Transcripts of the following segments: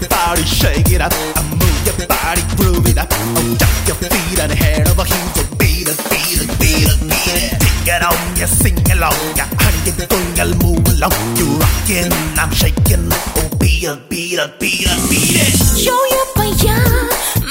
your body, shake it up. I move your body, groove it up. Oh, jump your feet and head over heels and beat it, beat it, beat it, beat it. Sing along, you sing along, you hang it, going, I'll move along. You rockin', I'm shaking. Oh, beat it, beat it, beat it, beat it. Show your body.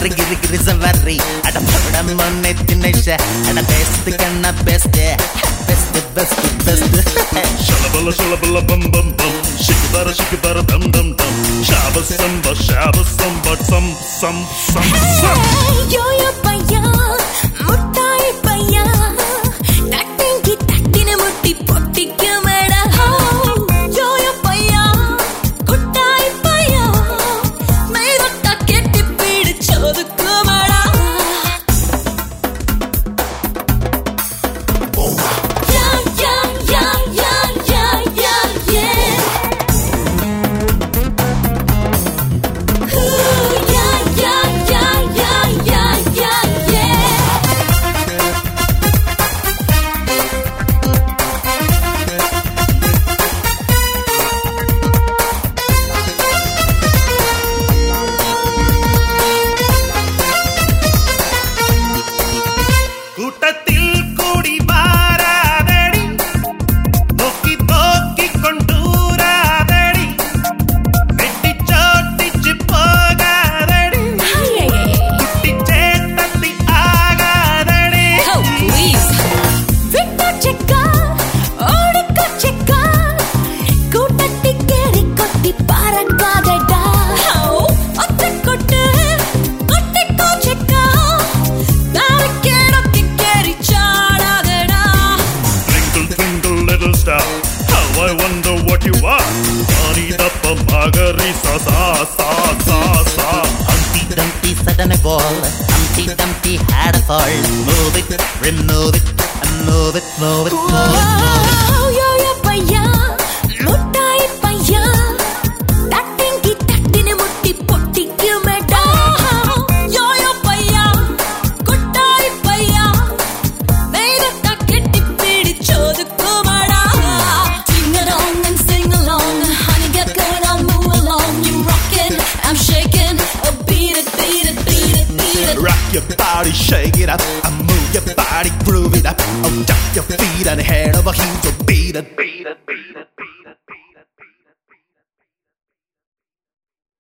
சவரி கிரு கிரு சவரி. அட படம் மண்ணே தினேஷ அட best கண்ணா best best best best ஷலபல ஷலபல பம் பம் பம். ஷிக்தார ஷிக்தார தம் தம் தம். ஷாப சம்ப ஷாப சம்ப சம் சம் சம். சம் I wonder what you are Ani dappa magari sa sa sa sa sa Humpty Dumpty sat on a ball. Humpty Dumpty had a fall. Move it, remove it, and move it, move it, move it, move it. It up, and move your body, groove it up. Oh, jump your feet and head over heels, so beat it,